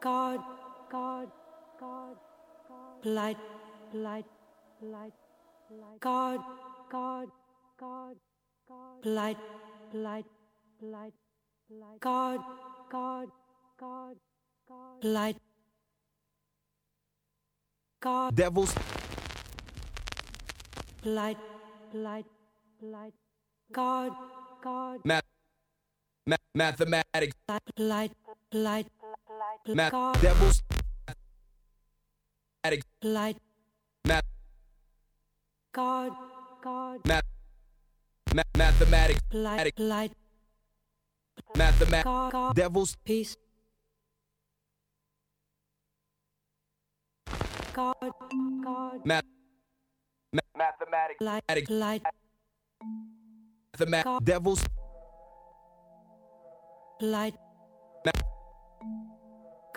God, God, God, light, light, light, God, God, God, light, light, light, God, God, God, light, God, Devils, light, light, light, God, God, math, math, mathematics, light, light, light, Math devils. Addict. Light. Math. God. God. Math. Math. Mathematics. Light. Light. Mathematics. Devils. Peace. God. God. Math. Mathematics. Light. Light. Mathematics. Devils. Light.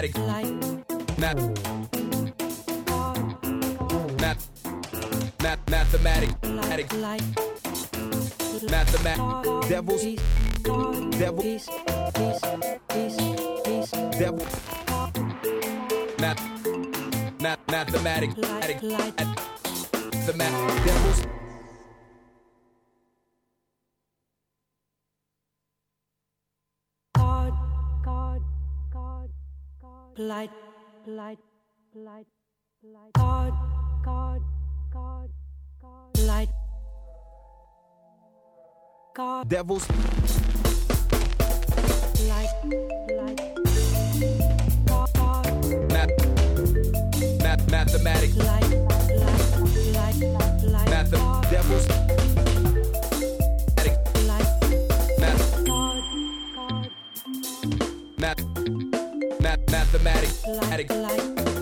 Matic. Math. Math. Math. Mathematic. Matic. Mathematic. Devils. Devil. Devil. Math. Math. Mathematic. The math. light, light, light, light. God, God, God, God. Light. God. Devils. Light, light. God, God. Math, math, mathematic. Light, light, light, light. Math, God. devils. Light, God, God. math mathematics. Light.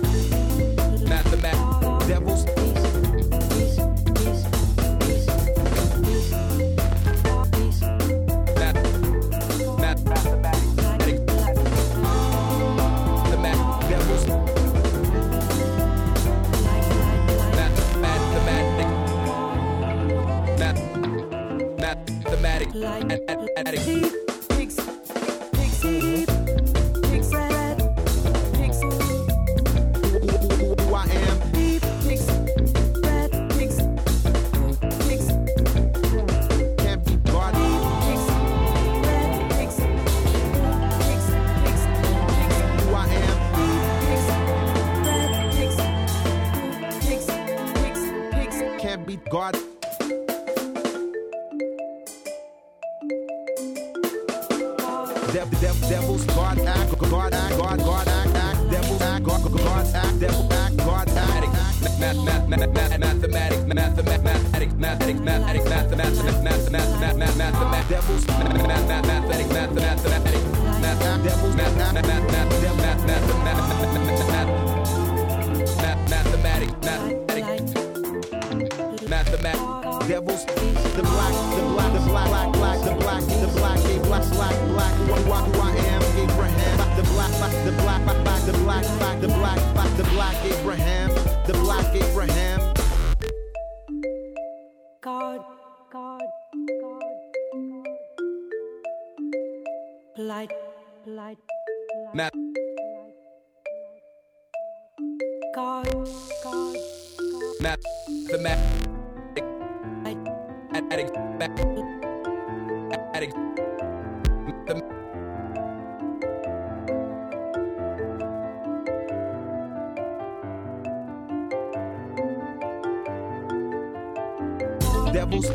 devils.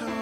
In